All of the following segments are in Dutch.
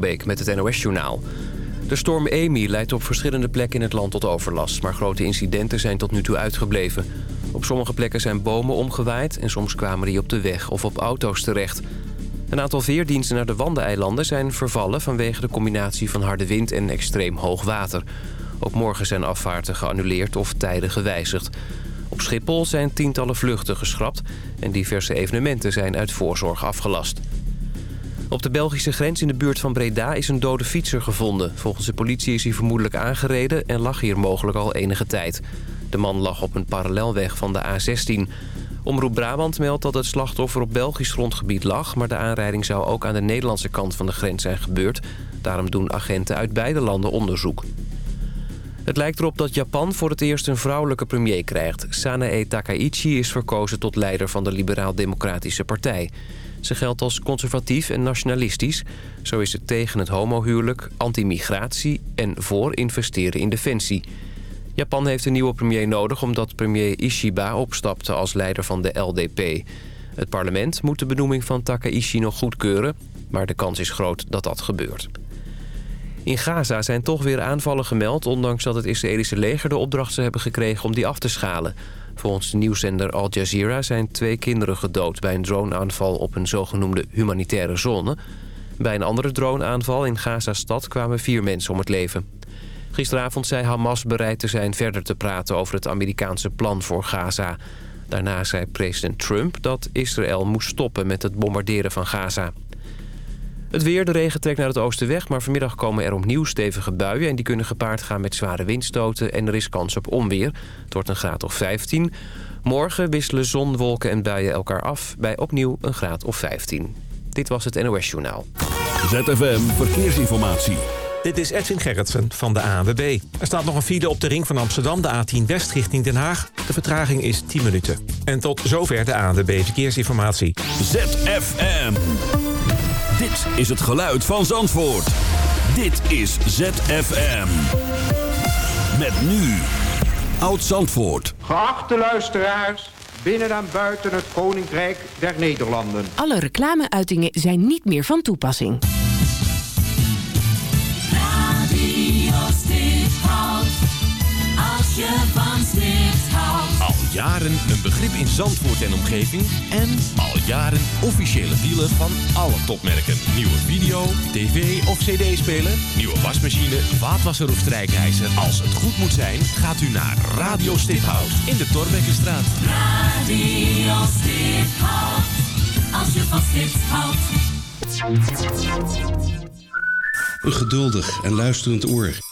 met het NOS-journaal. De storm Amy leidt op verschillende plekken in het land tot overlast... maar grote incidenten zijn tot nu toe uitgebleven. Op sommige plekken zijn bomen omgewaaid... en soms kwamen die op de weg of op auto's terecht. Een aantal veerdiensten naar de Waddeneilanden zijn vervallen... vanwege de combinatie van harde wind en extreem hoog water. Ook morgen zijn afvaarten geannuleerd of tijden gewijzigd. Op Schiphol zijn tientallen vluchten geschrapt... en diverse evenementen zijn uit voorzorg afgelast. Op de Belgische grens in de buurt van Breda is een dode fietser gevonden. Volgens de politie is hij vermoedelijk aangereden en lag hier mogelijk al enige tijd. De man lag op een parallelweg van de A16. Omroep Brabant meldt dat het slachtoffer op Belgisch grondgebied lag... maar de aanrijding zou ook aan de Nederlandse kant van de grens zijn gebeurd. Daarom doen agenten uit beide landen onderzoek. Het lijkt erop dat Japan voor het eerst een vrouwelijke premier krijgt. Sanae Takaichi is verkozen tot leider van de Liberaal-Democratische Partij. Ze geldt als conservatief en nationalistisch. Zo is het tegen het homohuwelijk, anti-migratie en voor investeren in defensie. Japan heeft een nieuwe premier nodig omdat premier Ishiba opstapte als leider van de LDP. Het parlement moet de benoeming van Takaichi nog goedkeuren... maar de kans is groot dat dat gebeurt. In Gaza zijn toch weer aanvallen gemeld... ondanks dat het Israëlische leger de opdracht zou hebben gekregen om die af te schalen. Volgens de nieuwszender Al Jazeera zijn twee kinderen gedood... bij een droneaanval op een zogenoemde humanitaire zone. Bij een andere droneaanval in Gaza-stad kwamen vier mensen om het leven. Gisteravond zei Hamas bereid te zijn verder te praten... over het Amerikaanse plan voor Gaza. Daarna zei president Trump dat Israël moest stoppen met het bombarderen van Gaza. Het weer, de regen trekt naar het oosten weg... maar vanmiddag komen er opnieuw stevige buien... en die kunnen gepaard gaan met zware windstoten... en er is kans op onweer. Het wordt een graad of 15. Morgen wisselen zon, wolken en buien elkaar af... bij opnieuw een graad of 15. Dit was het NOS Journaal. ZFM Verkeersinformatie. Dit is Edwin Gerritsen van de ANWB. Er staat nog een file op de ring van Amsterdam, de A10 West richting Den Haag. De vertraging is 10 minuten. En tot zover de ANWB Verkeersinformatie. ZFM. Dit is het geluid van Zandvoort. Dit is ZFM. Met nu. Oud Zandvoort. Geachte luisteraars, binnen en buiten het Koninkrijk der Nederlanden. Alle reclameuitingen zijn niet meer van toepassing. Radio Stiphout. Als je van. Al jaren een begrip in Zandvoort en omgeving en al jaren officiële dealer van alle topmerken. Nieuwe video, tv of cd-speler, nieuwe wasmachine, vaatwasser of strijkijzer. Als het goed moet zijn, gaat u naar Radio Stiphout in de Torbekkenstraat. Radio Stiphout. Als je van Stipt houdt. Een geduldig en luisterend oor.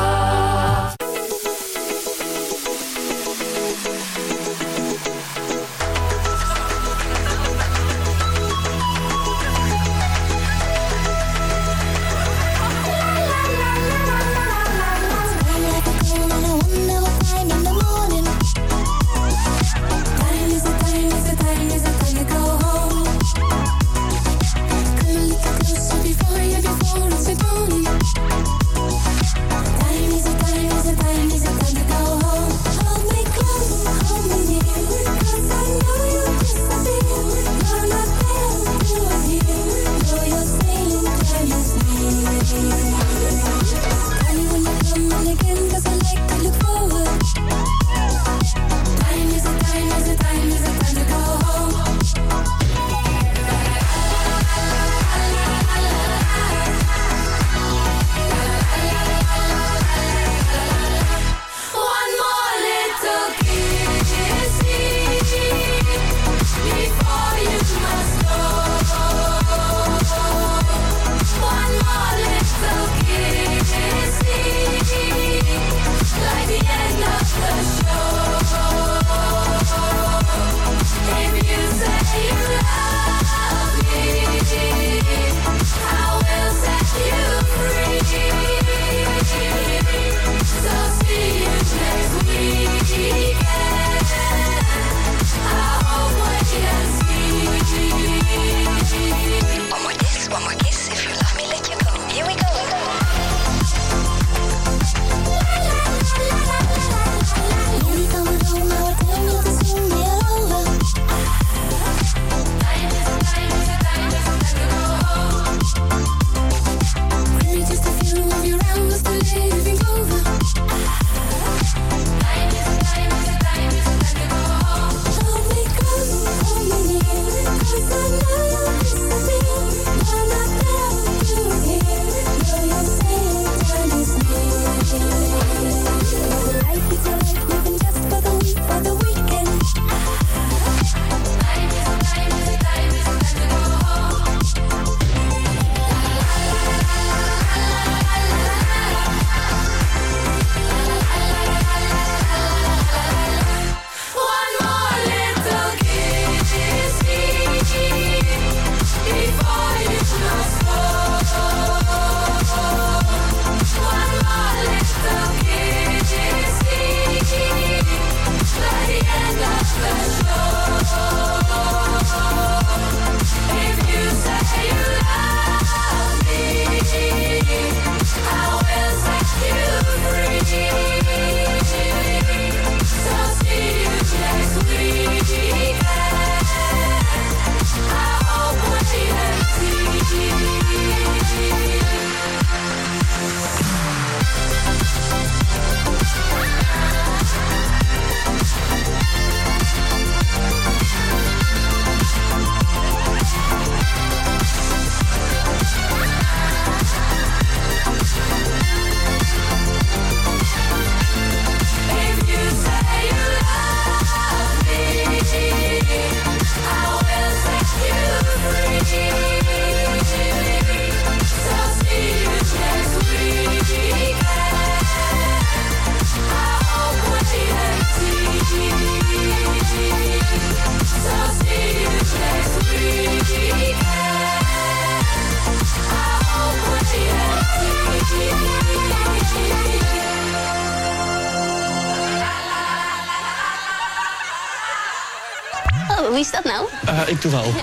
Doe wel.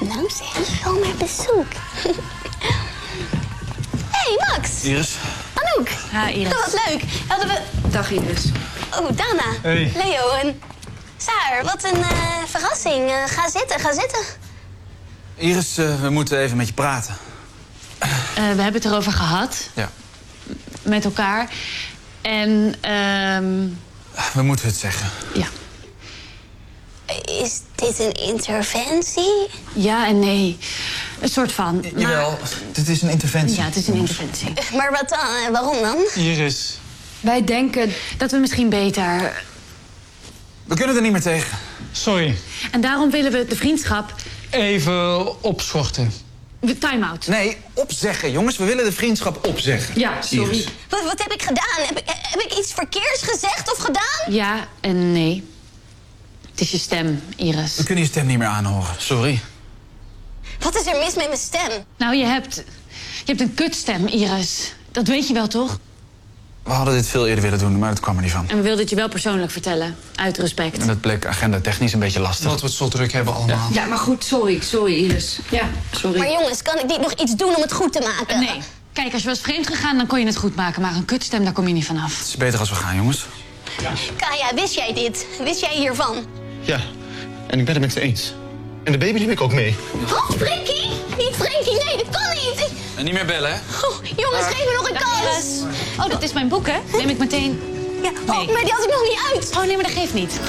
Nou zeg, zomaar bezoek. hey, Max. Iris. Anouk. Ha, Iris. Oh, wat leuk. Hadden we... Dag Iris. Oh, Dana. Hey. Leo en... Saar, wat een eh, verrassing. Eh, ga zitten, ga zitten. Iris, eh, we moeten even met je praten. Eh, we hebben het erover gehad. Ja. Met elkaar. En, ehm We moeten het zeggen. ja. Is dit een interventie? Ja en nee. Een soort van. Maar- Jawel, dit is een interventie. Ja, het is een interventie. Maar wat dan? Waarom dan? Iris. Wij denken dat we misschien beter... We kunnen er niet meer tegen. Sorry. En daarom willen we de vriendschap... Even opschorten. Time-out. Nee, opzeggen, jongens. We willen de vriendschap opzeggen. Ja, sorry. Wat, wat heb ik gedaan? Heb ik, heb ik iets verkeers gezegd of gedaan? Ja en nee. Het is je stem, Iris. We kunnen je stem niet meer aanhoren. Sorry. Wat is er mis met mijn stem? Nou, je hebt... Je hebt een kutstem, Iris. Dat weet je wel, toch? We hadden dit veel eerder willen doen, maar dat kwam er niet van. En we wilden het je wel persoonlijk vertellen. Uit respect. En dat bleek agenda technisch een beetje lastig. Dat we het zo druk hebben allemaal. Ja, maar goed, sorry. Sorry, Iris. Ja, sorry. Maar jongens, kan ik niet nog iets doen om het goed te maken? Nee. Kijk, als je was vreemd gegaan, dan kon je het goed maken. Maar een kutstem, daar kom je niet vanaf. Het is beter als we gaan, jongens. Kaya, wist jij dit? Wist jij hiervan? Ja, en ik ben het met ze eens. En de baby neem ik ook mee. Oh, Frankie! Niet Frankie, nee, dat kan niet! En niet meer bellen, hè? Oh, jongens, geef me nog een kans! Oh, dat is mijn boek, hè? Neem ik meteen. Ja, oh, maar die had ik nog niet uit. Oh, nee, maar dat geeft niet.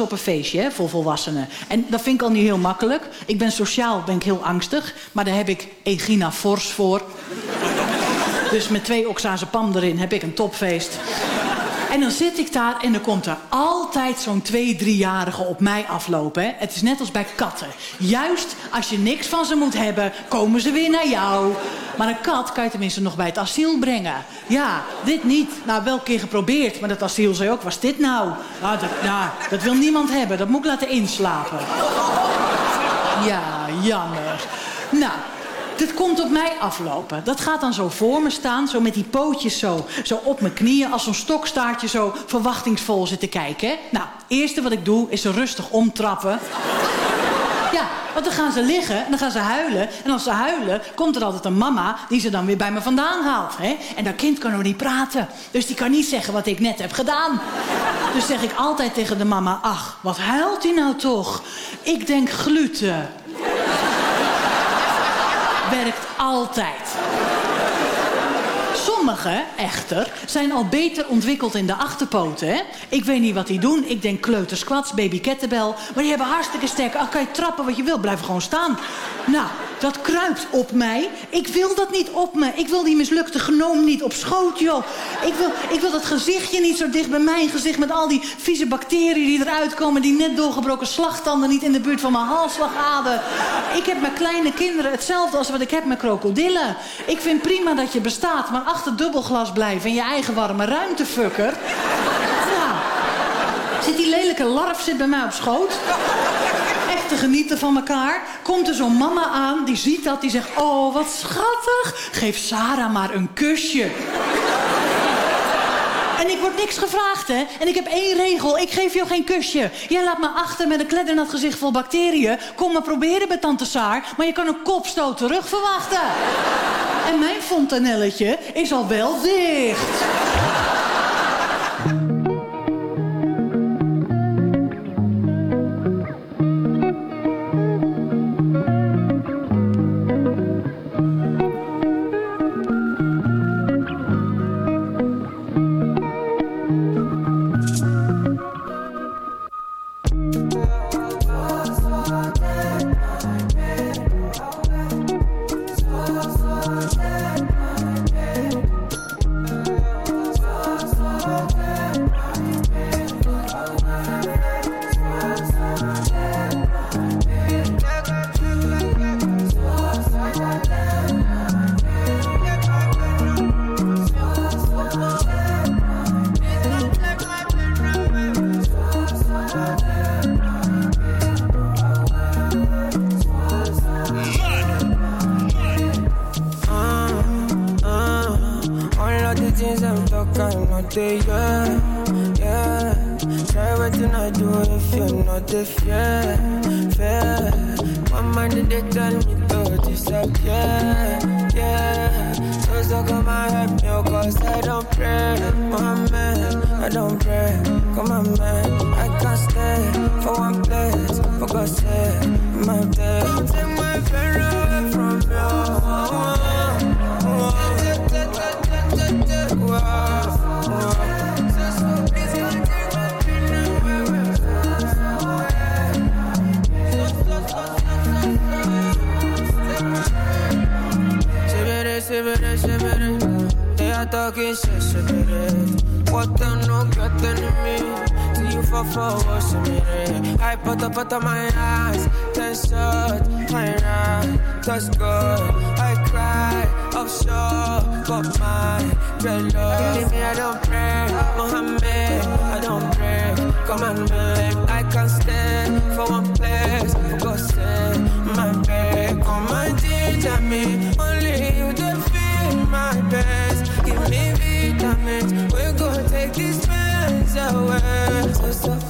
Op een feestje hè, voor volwassenen. En dat vind ik al niet heel makkelijk. Ik ben sociaal ben ik heel angstig. Maar daar heb ik Egina Fors voor. dus met twee oxazepam erin heb ik een topfeest. En dan zit ik daar en dan komt er altijd zo'n twee, driejarige op mij aflopen. Hè? Het is net als bij katten. Juist als je niks van ze moet hebben, komen ze weer naar jou. Maar een kat kan je tenminste nog bij het asiel brengen. Ja, dit niet. Nou, wel een keer geprobeerd, maar dat asiel zei ook, was dit nou? Nou, dat, nou, dat wil niemand hebben, dat moet ik laten inslapen. Ja, jammer. Nou, dit komt op mij aflopen. Dat gaat dan zo voor me staan, zo met die pootjes zo, zo op mijn knieën... als zo'n stokstaartje zo verwachtingsvol zitten kijken. Nou, het eerste wat ik doe is rustig omtrappen. Want dan gaan ze liggen en dan gaan ze huilen. En als ze huilen, komt er altijd een mama die ze dan weer bij me vandaan haalt. Hè? En dat kind kan nog niet praten. Dus die kan niet zeggen wat ik net heb gedaan. Dus zeg ik altijd tegen de mama... Ach, wat huilt hij nou toch? Ik denk gluten werkt altijd. Sommigen, echter, zijn al beter ontwikkeld in de achterpoten. Hè? Ik weet niet wat die doen. Ik denk kleutersquats, baby kettlebell. Maar die hebben hartstikke sterk. Ach, kan je trappen wat je wil, blijf gewoon staan. Nou, dat kruipt op mij. Ik wil dat niet op me. Ik wil die mislukte genoom niet op schoot, joh. Ik wil, ik wil dat gezichtje niet zo dicht bij mijn gezicht... met al die vieze bacteriën die eruit komen... die net doorgebroken slagtanden niet in de buurt van mijn halsslagader. Ik heb met kleine kinderen hetzelfde als wat ik heb met krokodillen. Ik vind prima dat je bestaat, maar achter dubbelglas blijven... in je eigen warme ruimte, fucker. Ja. Zit die lelijke larf zit bij mij op schoot te genieten van elkaar. Komt er zo'n mama aan, die ziet dat, die zegt... Oh, wat schattig. Geef Sarah maar een kusje. En ik word niks gevraagd, hè. En ik heb één regel. Ik geef jou geen kusje. Jij laat me achter met een kleddernat gezicht vol bacteriën. Kom maar proberen bij tante Saar. Maar je kan een kopstoot terug verwachten. En mijn fontanelletje is al wel dicht. our world. So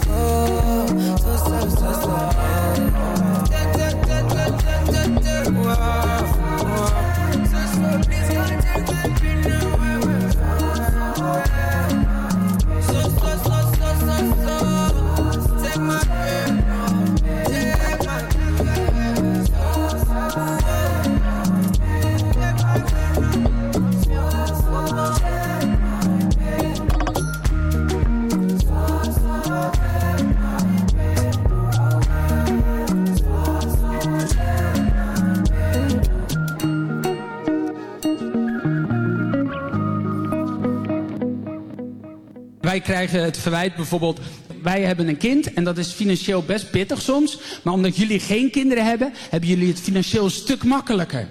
het verwijt bijvoorbeeld, wij hebben een kind en dat is financieel best pittig soms. Maar omdat jullie geen kinderen hebben, hebben jullie het financieel een stuk makkelijker.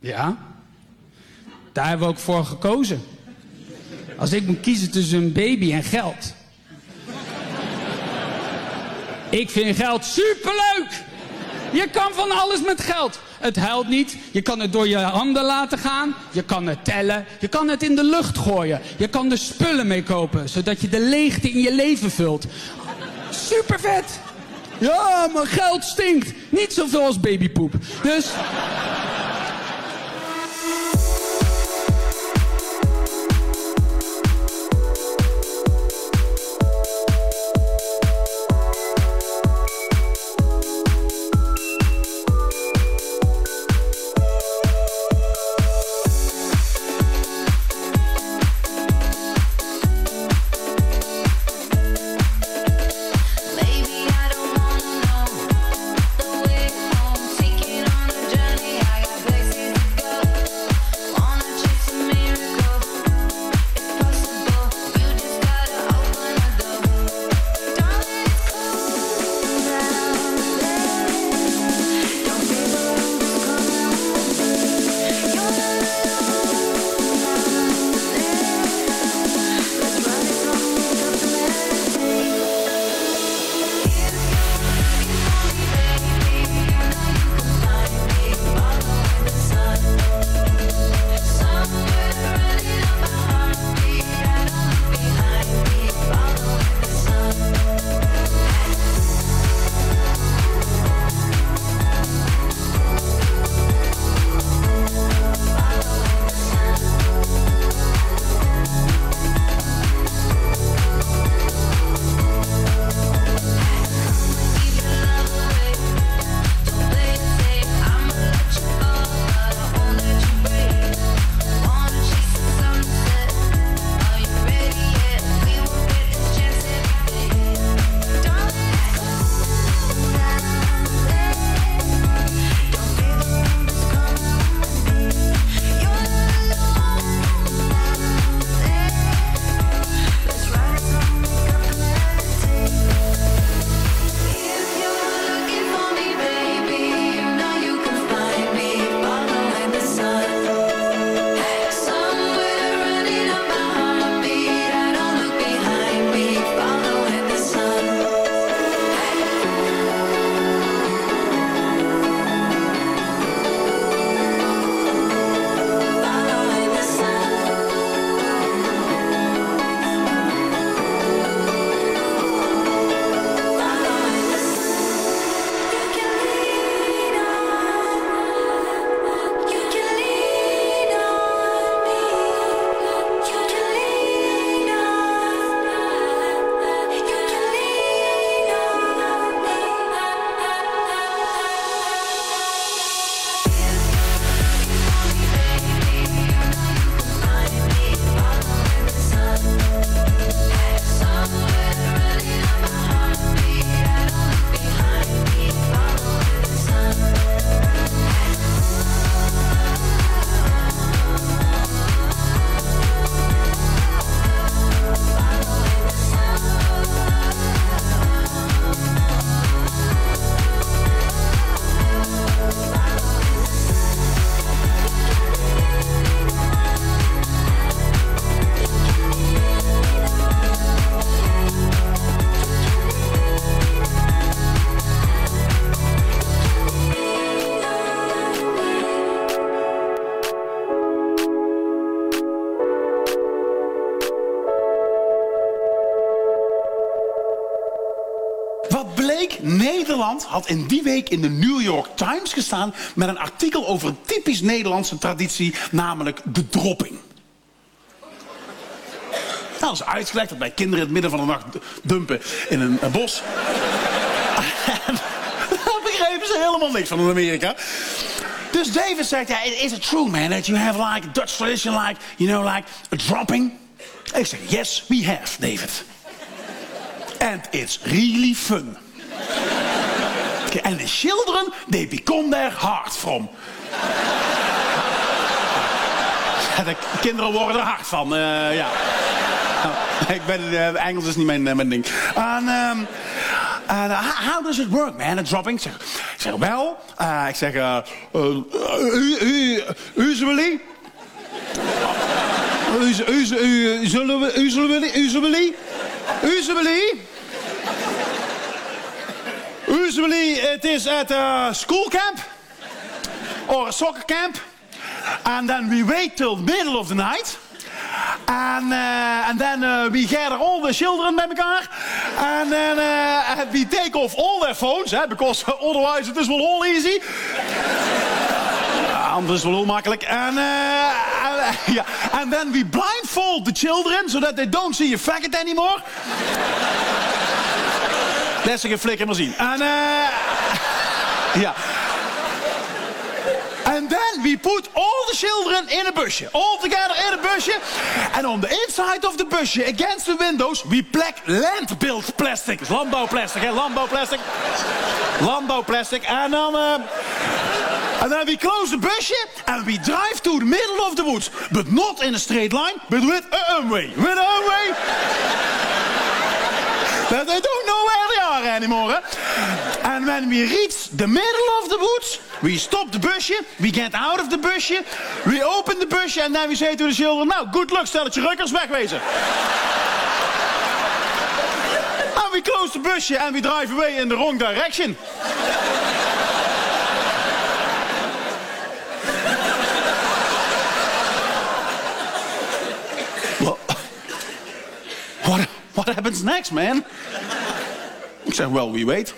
Ja, daar hebben we ook voor gekozen. Als ik moet kiezen tussen een baby en geld. Ik vind geld superleuk. Je kan van alles met geld. Het huilt niet. Je kan het door je handen laten gaan. Je kan het tellen. Je kan het in de lucht gooien. Je kan er spullen mee kopen. Zodat je de leegte in je leven vult. Super vet. Ja, maar geld stinkt. Niet zoveel als babypoep. Dus... had in die week in de New York Times gestaan... met een artikel over een typisch Nederlandse traditie, namelijk de dropping. Nou, dat is uitgelegd dat bij kinderen in het midden van de nacht dumpen in een, bos. Daar begrepen ze helemaal niks van in Amerika. Dus David zegt, ja, is it true, man, that you have like a Dutch tradition, like, you know, like a dropping? Ik zeg, yes, we have, David. And it's really fun. Okay, and the children, they become their heart from. Ja, de kinderen worden er hard van, eh, ja. Nou, ik ben, eh, Engels is niet mijn, eh, mijn ding. En, ehm, en, eh, how, does it work, man, het dropping? Ik zeg, wel, ik zeg, usually... Usually, usually, usually... Usually it is at a school camp or a soccer camp. And then we wait till middle of the night. And, uh, and then uh, we gather all the children bij elkaar. And then uh, we take off all their phones, hè, because otherwise it is well all easy. Anders is wel heel makkelijk. En uh, ja. And then we blindfold the children so that they don't see a faggot anymore. Geen flikker meer zien. En eh ja. And then we put all the children in a busje. All together in a busje. And on the inside of the busje, against the windows, we plak landbuild plastic. Dus landbouwplastic, hè? Landbouwplastic. Landbouwplastic. En dan... eh And then we close the busje and we drive to the middle of the woods. But not in a straight line, but with a runway. With a runway. That they don't are anymore. And when we reach the middle of the woods, we stop the busje, we get out of the busje, we open the busje, and then we say to the children, nou, good luck, stelletje rukkers, wegwezen. and we close the busje and we drive away in the wrong direction. What, what happens next, man? Ik zeg, well, we wait.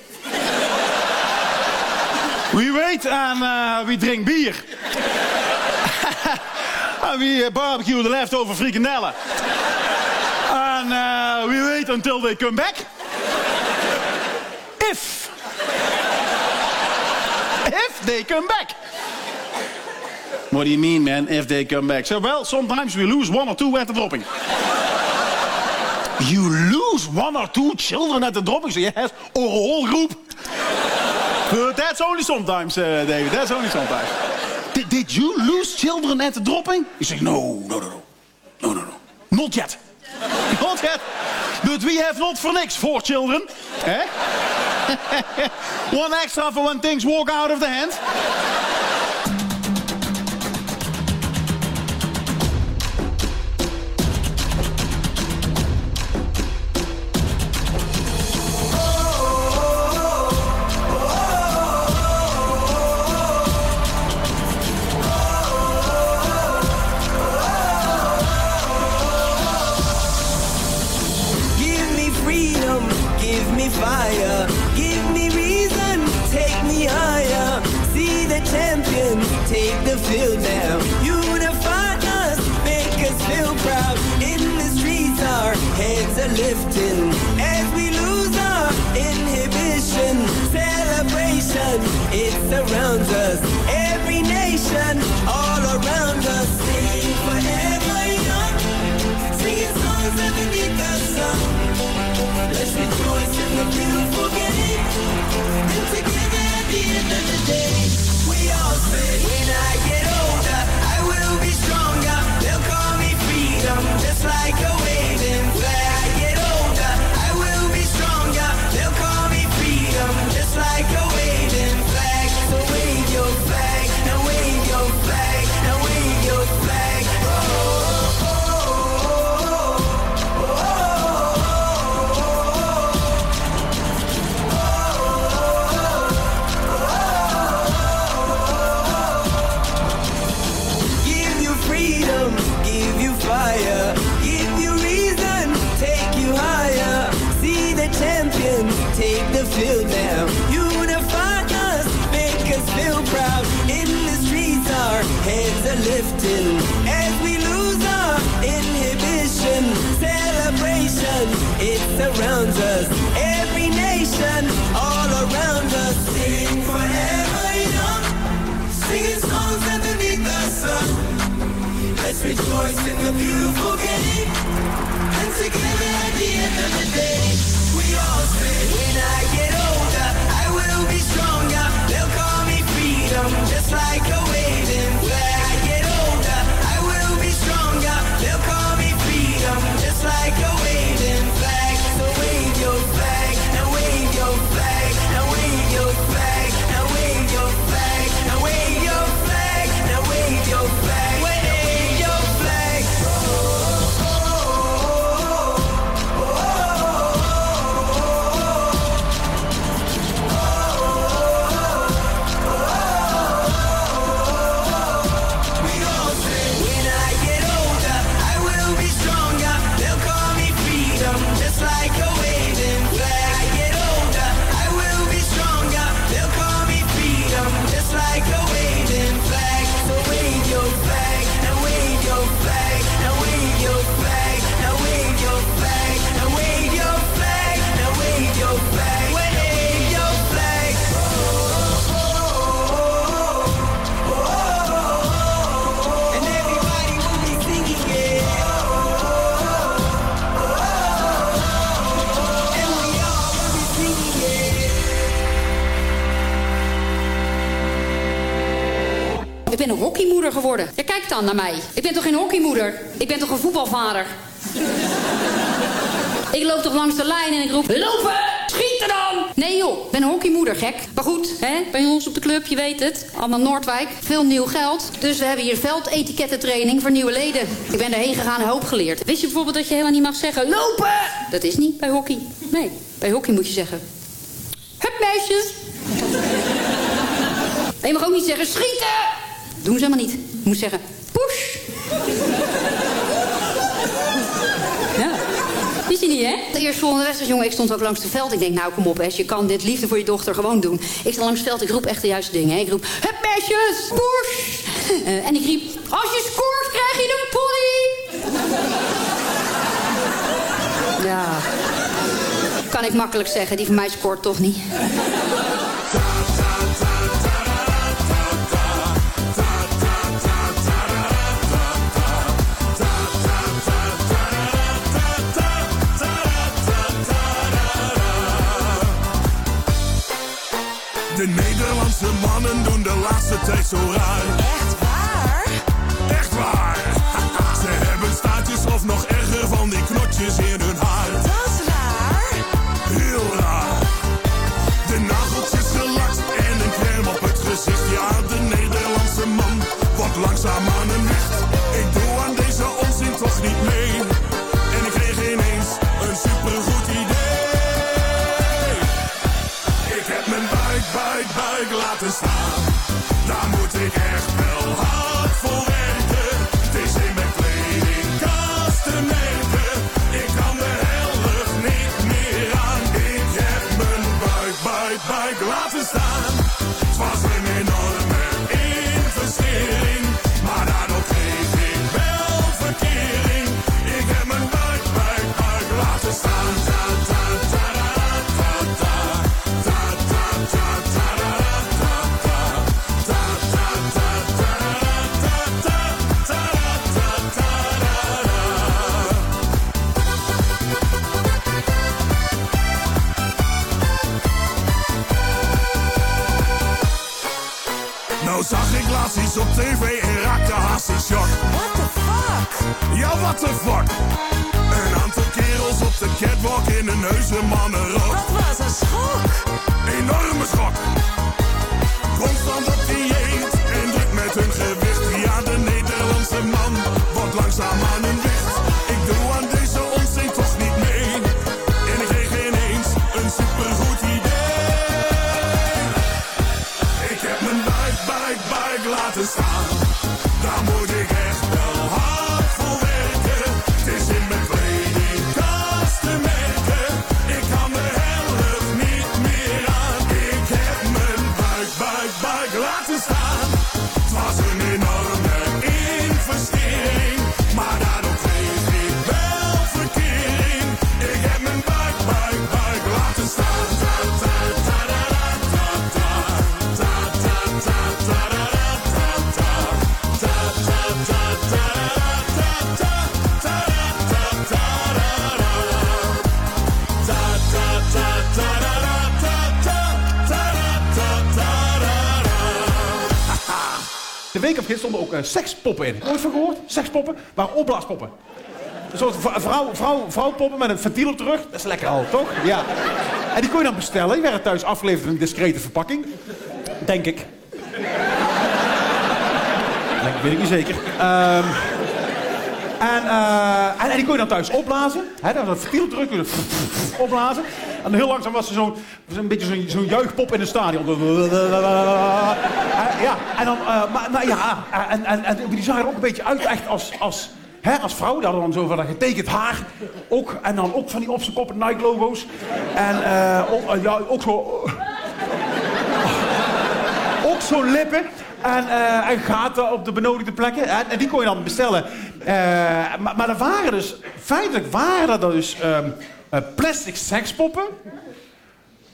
We wait en uh, we drink bier. en we uh, barbecue the leftover frikandellen. En uh, we wait until they come back. If. If they come back. What do you mean, man, if they come back? So, well, sometimes we lose one or two at the dropping. You lose one or two children at the dropping? So, yes, or a whole group. But that's only sometimes, uh, David. That's only sometimes. Did, did you lose children at the dropping? You say, no, no, no, no. No, no, no. Not yet. Not yet. But we have not for niks four children. Eh? One extra for when things walk out of the hand. Fire, give me reason, take me higher. See the champions take the field now. At the end of the day, hockeymoeder geworden. Ja, kijk dan naar mij. Ik ben toch geen hockeymoeder? Ik ben toch een voetbalvader? ik loop toch langs de lijn en ik roep... Lopen! Schieten dan! Nee joh, ik ben een hockeymoeder, gek. Maar goed, hè, bij ons op de club, je weet het. Allemaal Noordwijk, veel nieuw geld. Dus we hebben hier veldetikettentraining voor nieuwe leden. Ik ben erheen gegaan en hoop geleerd. Wist je bijvoorbeeld dat je helemaal niet mag zeggen... Lopen! Dat is niet bij hockey. Nee, bij hockey moet je zeggen... Hup, meisjes! En je mag ook niet zeggen schieten! Doen ze helemaal niet. Je moet zeggen push. Ja. Wist je niet, hè? De eerstvolgende wedstrijd, jongen, ik stond ook langs het veld. Ik denk, nou, kom op, Hes, je kan dit liefde voor je dochter gewoon doen. Ik sta langs het veld, ik roep echt de juiste dingen. Hè. Ik roep, hup, meisjes, push. Eh, en ik riep, als je scoort, krijg je een pony. Ja. Kan ik makkelijk zeggen, die van mij scoort toch niet. Doen de laatste tijd zo raar. Ook eh, sekspoppen in. Ooit van gehoord? Sekspoppen? Maar opblaaspoppen. Een soort vrouw, vrouw, vrouwpoppen met een ventiel op de rug. Dat is lekker al, toch? Ja. En die kon je dan bestellen. Die werden thuis afgeleverd in een discrete verpakking. Denk ik. Weet ik niet zeker. Ehm, en, eh, en, en die kon je dan thuis opblazen. Hè, dan was dat ventiel op de rug, opblazen. En heel langzaam was er zo'n zo'n beetje zo'n zo'n juichpop in een stadion. Eh, ja, en dan, eh, maar, ja, en, en, en die zagen er ook een beetje uit echt als, als, hè, als vrouw. Die hadden dan zo van dat getekend haar. Ook, en dan ook van die op zijn kop Nike logo's. En eh, ook, eh, ja, ook zo... ook zo lippen. En, eh, en gaten op de benodigde plekken. En, en die kon je dan bestellen. Eh, maar, maar er waren dus... Feitelijk waren er dus ehm, eh, plastic sekspoppen...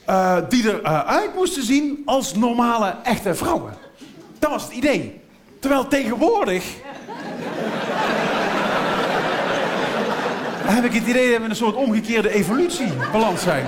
eh, die eruit moesten zien als normale, echte vrouwen. Dat was het idee. Terwijl tegenwoordig... heb ik het idee dat we een soort omgekeerde evolutie beland zijn.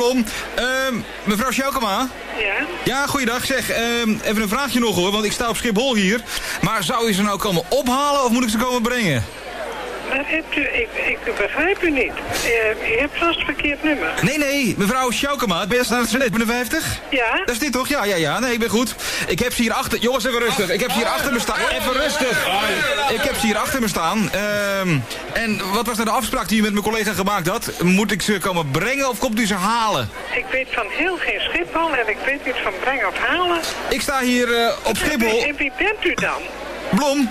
Blom. Ehm, mevrouw Sjoukema? Ja? Ja, goeiedag. Zeg, ehm, even een vraagje nog hoor, want ik sta op Schiphol hier. Maar zou u ze nou komen ophalen of moet ik ze komen brengen? Maar hebt u, ik, ik begrijp u niet. Uh, u hebt vast een verkeerd nummer. Nee, nee, mevrouw Sjoukema, ben je naar het 57? Ja? Dat is dit toch? Ja, ja, ja. Nee, ik ben goed. Ik heb ze hier achter... Jongens, even rustig. Ik heb ze hier achter me staan. Even rustig. Ik heb ze hier achter me staan. Ehm, en wat was nou de afspraak die u met mijn collega gemaakt had? Moet ik ze komen brengen of komt u ze halen? Ik weet van heel geen Schiphol en ik weet niet van brengen of halen. Ik sta hier eh, op Schiphol. En wie bent u dan? Blom,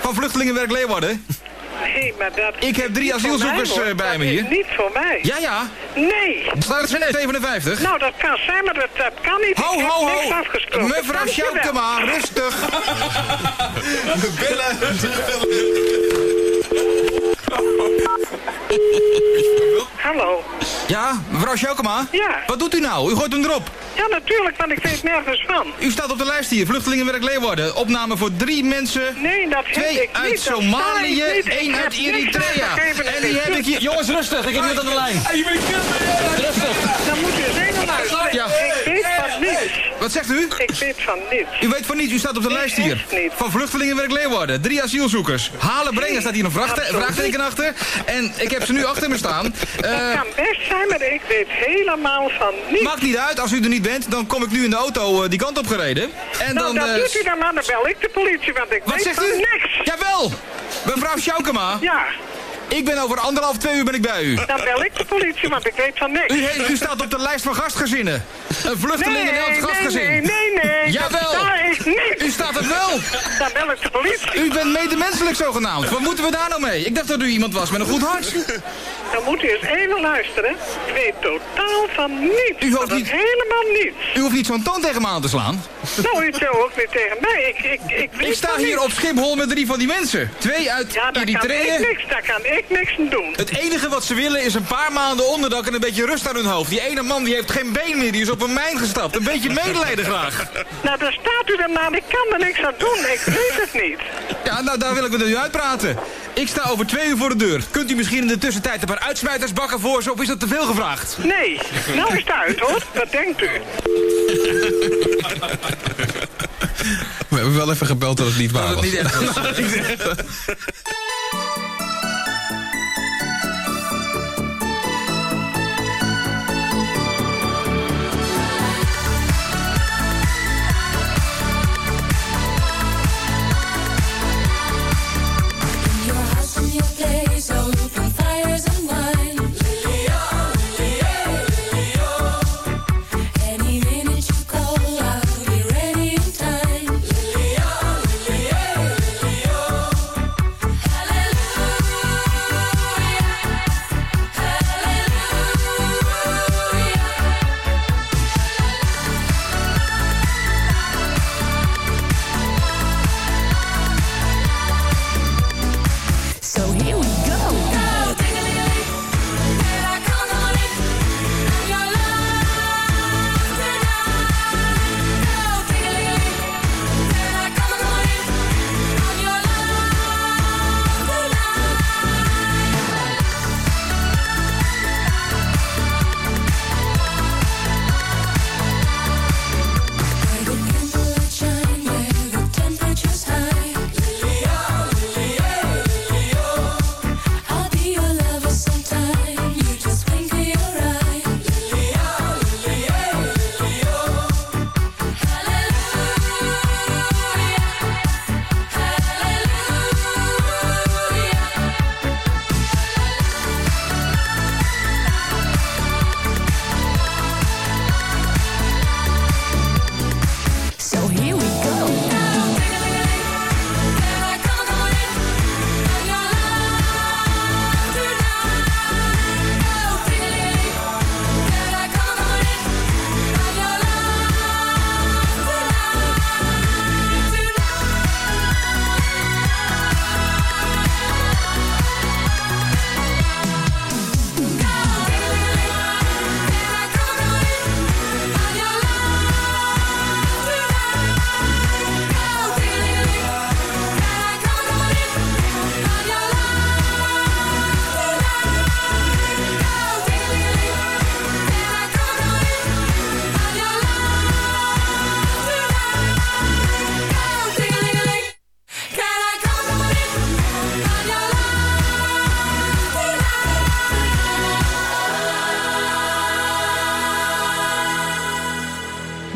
van Vluchtelingenwerk Leeuwarden. Nee, maar dat Ik heb drie asielzoekers mij, eh, bij dat me is hier. niet voor mij. Ja, ja. Nee. Staat het 57? Nou, dat kan zijn, maar dat, dat kan niet. Ho, ik ho, ho. afgesproken. Mevrouw. Sjoukema, rustig. Bellen. Hallo. Ja, mevrouw Sjoukema? Ja. Wat doet u nou? U gooit hem erop. Ja, natuurlijk, want ik weet nergens van. U staat op de lijst hier, Vluchtelingenwerk Leeuwarden. Opname voor drie mensen. Nee, dat heb Twee ik uit niet. Somalië, niet. Één uit Eritrea. En die heb ik hier... Jongens, rustig, ik heb iemand aan de lijn. Rustig. Dan moet u zeggen luisteren. Ja. Ik weet niets. Wat zegt u? Ik weet van niets. U weet van niets, u staat op de lijst hier. niet. Van Vluchtelingenwerk Leeuwarden. Drie asielzoekers. Halen, brengen staat hier een vraagteken achter. En ik heb ze nu achter me staan. Dat Eh, kan best zijn, maar ik weet helemaal van niets. Maakt niet uit, als u er niet bent, dan kom ik nu in de auto eh, die kant op gereden. En nou, dan, dat eh, doet u dan maar, dan bel ik de politie, want ik Wat weet zegt van u? niks. Jawel! Mevrouw Sjoukema. Ja. Ik ben over anderhalf, twee uur ben ik bij u. Dan bel ik de politie, want ik weet van niks. U, heet- u staat op de lijst van gastgezinnen. Een vluchteling in elk nee, gastgezin. nee, nee, nee. Jawel. Dat sta ik niet. U staat het wel. Dan bel ik de politie. U bent medemenselijk zogenaamd. Wat moeten we daar nou mee? Ik dacht dat u iemand was met een goed hart. Dan moet u eens even luisteren. Ik weet totaal van niets. U hoeft niet- Helemaal niets. U hoeft niet zo'n toon tegen me aan te slaan. Nou, u zou ook niet tegen mij. Ik, ik, ik, sta hier niets. op Schiphol met drie van die mensen. Twee uit Ja, daar kan ik Eritrea. niks, daar kan ik niks aan doen. Het enige wat ze willen is een paar maanden onderdak en een beetje rust aan hun hoofd. Die ene man die heeft geen been meer, die is op een mijn gestapt. Een beetje medelijden graag. Nou, daar staat u er maar. Ik kan er niks aan doen. Ik weet het niet. Ja, nou, daar wil ik met u uitpraten. Ik sta over twee uur voor de deur. Kunt u misschien in de tussentijd een paar uitsmijters bakken voor ze, of is dat te veel gevraagd? Nee. Nou is het uit, hoor. Wat denkt u? We hebben wel even gebeld dat het niet waar was. Niet echt. Your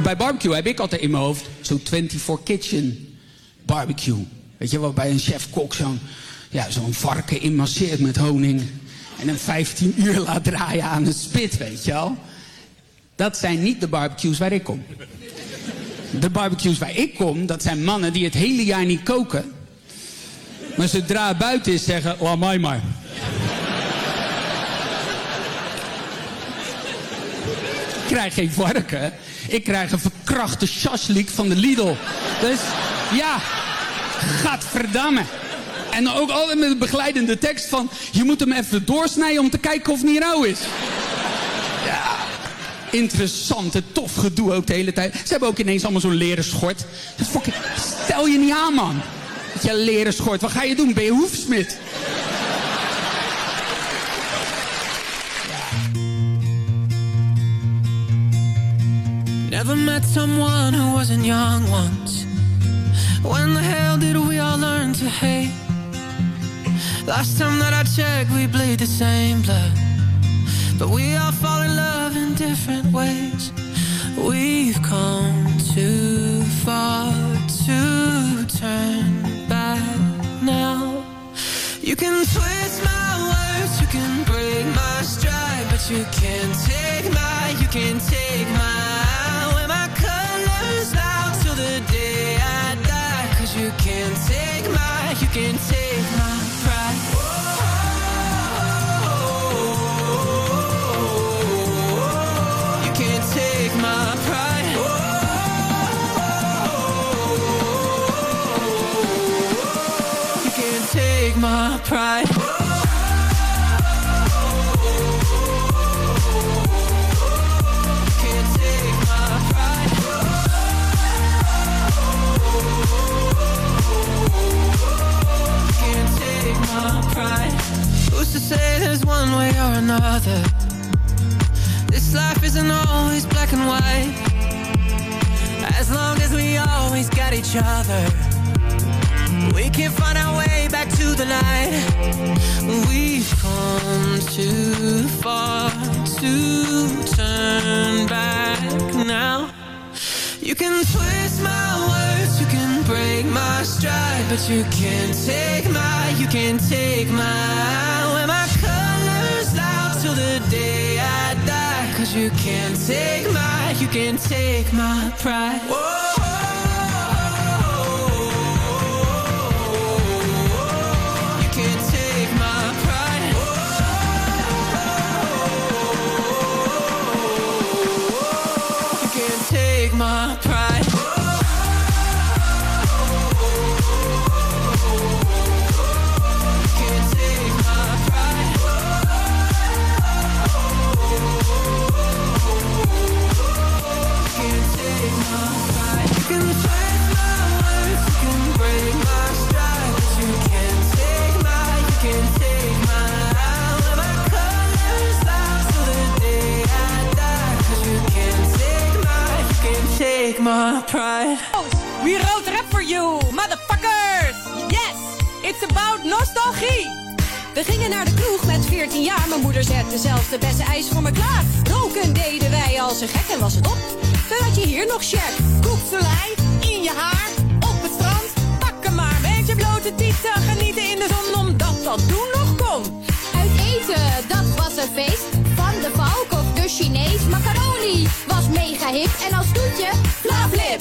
Bij barbecue heb ik altijd in mijn hoofd zo'n 24 kitchen barbecue. Weet je, waarbij een chef-kok zo'n ja, zo'n varken inmasseert met honing. En hem 15 uur laat draaien aan een spit, weet je wel. Dat zijn niet de barbecues waar ik kom. De barbecues waar ik kom, dat zijn mannen die het hele jaar niet koken. Maar zodra het buiten is, zeggen, laat mij maar. Ik krijg geen varken. Ik krijg een verkrachte shashlik van de Lidl. Dus ja, gadverdamme. En ook altijd met een begeleidende tekst van... je moet hem even doorsnijden om te kijken of hij niet rauw is. Ja, interessante, tof gedoe ook de hele tijd. Ze hebben ook ineens allemaal zo'n leren schort. Dat fucking- Stel je niet aan, man. Dat je leren schort. Wat ga je doen? Ben je hoefsmid? Never met someone who wasn't young once. When the hell did we all learn to hate? Last time that I checked, we bleed the same blood. But we all fall in love in different ways. We've come too far to turn back now. You can twist my words, you can break my stride, but you can't take my, you can't take my, You can take my, you can take my pride. Take my pride. Who's to say there's one way or another? This life isn't always black and white. As long as we always got each other, we can find our way back to the light. We've come too far to turn back now. You can twist my words, you can break my stride, but you can't take my, you can't take my, wear my colors loud till the day I die. Cause you can't take my, you can't take my pride. You my pride. My pride. We wrote rap for you, motherfuckers! Yes, it's about nostalgie! We gingen naar de kroeg met 14 jaar. Mijn moeder zette zelfs de beste ijs voor me klaar. Roken deden wij als een gek en was het op. Had je hier nog check. Koekselij in je haar, op het strand. Pak hem maar, met je blote tieten. Genieten in de zon, omdat dat toen nog kon. Uit eten, dat was een feest. Van de valk of de Chinees. Macaroni was mega hip. En als toetje, flavlip.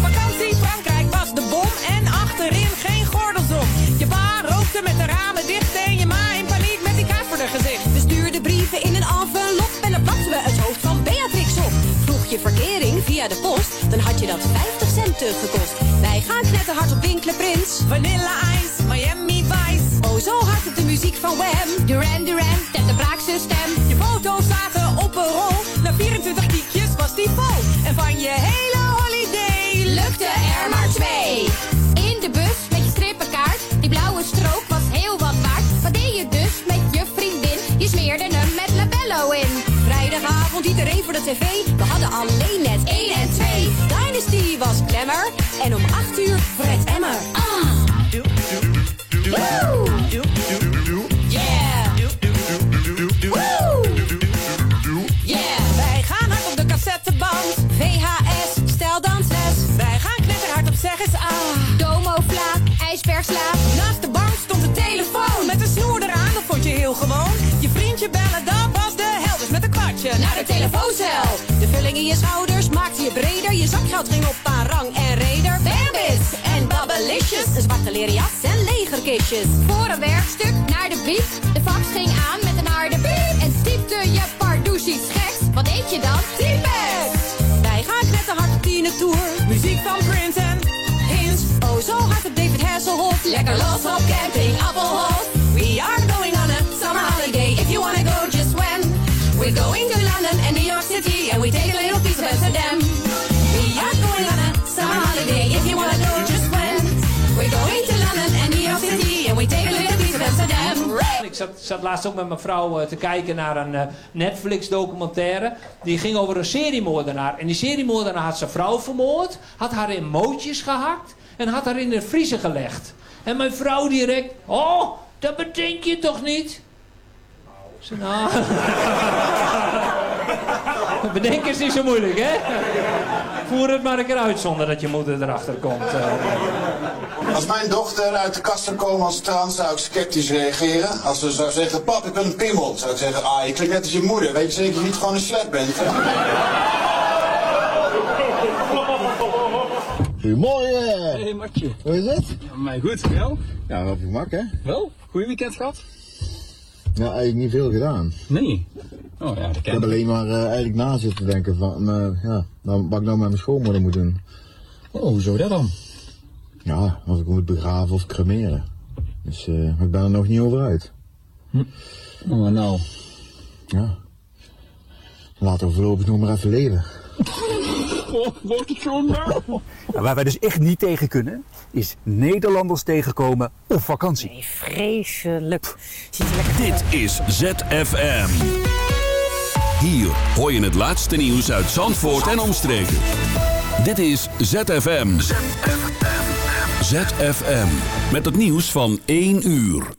Vakantie Frankrijk was de bom en achterin geen gordels om. Je pa rookte met de ramen dicht en je ma in paniek met die kaart voor haar gezicht. We stuurden brieven in een envelop en dan plakten we het hoofd van Beatrix op. Vroeg je verkering via de post, dan had je dat 50 cent gekost. Wij gaan knetterhard op winkelen, Prins. Vanilla Ice, Miami Zo hard op de muziek van Wham. Duran Duran, met de braakse stem. Je foto's zaten op een rol. Na 24 kiekjes was die vol. En van je hele holiday lukte er maar twee. In de bus met je strippenkaart. Die blauwe strook was heel wat waard. Wat deed je dus met je vriendin? Je smeerde hem met labello in. Vrijdagavond iedereen voor de tv. We hadden alleen net 1 en 2. Dynasty was glamour. En om 8 uur Fred Emmer. Naar de telefooncel. De vulling in je schouders maakte je breder. Je zakgeld ging op aan rang en reder. Bambits en babbelicious. Een zwarte leren jas Voor een werkstuk naar de biep. De fax ging aan met een harde piep. En typte je pardoes iets geks. Wat deed je dan? Typex! Wij gaan knetterhard op Tine Tour. Muziek van Prince en Hints. Oh, zo hard op David Hasselhoff. Lekker los op camping Appelhof. We are going on a summer holiday. If you wanna go, just when. We're going to London and New York City. And we take a little zat, zat laatst ook met mijn vrouw eh, te kijken naar een eh, Netflix-documentaire. Die ging over een seriemoordenaar. En die seriemoordenaar had zijn vrouw vermoord. Had haar in mootjes gehakt. En had haar in de vriezer gelegd. En mijn vrouw direct... Oh, dat bedenk je toch niet? Zei, nou... Bedenken is niet zo moeilijk, hè? Voer het maar een keer uit zonder dat je moeder erachter komt. eh. Als mijn dochter uit de kast zou komen als trans, zou ik sceptisch reageren. Als ze zou zeggen, pap, ik ben een piemel. Zou ik zeggen, ah, je klinkt net als je moeder. Weet je zeker dat je niet gewoon een slet bent? Goedemorgen. Hey Martje. Hoe is het? Ja, mij goed, jou? Ja, op je gemak hè? Wel? Goeie weekend gehad? Ja, eigenlijk niet veel gedaan. Nee. Oh ja, dat Ik heb alleen maar eh, eigenlijk na zitten denken van, eh, ja, nou, wat ik nou met mijn schoonmoeder moet doen. Oh, hoezo dat dan? Ja, of ik moet begraven of cremeren. Dus eh, ik ben er nog niet over uit. Maar nou. Ja. Laten we voorlopig nog maar even leven. Wordt het zo? Nou, waar wij dus echt niet tegen kunnen, is Nederlanders tegenkomen op vakantie. Vreselijk. Dit is ZFM. Hier hoor je het laatste nieuws uit Zandvoort en omstreken. Dit is ZFM. ZFM. Met het nieuws van 1 uur.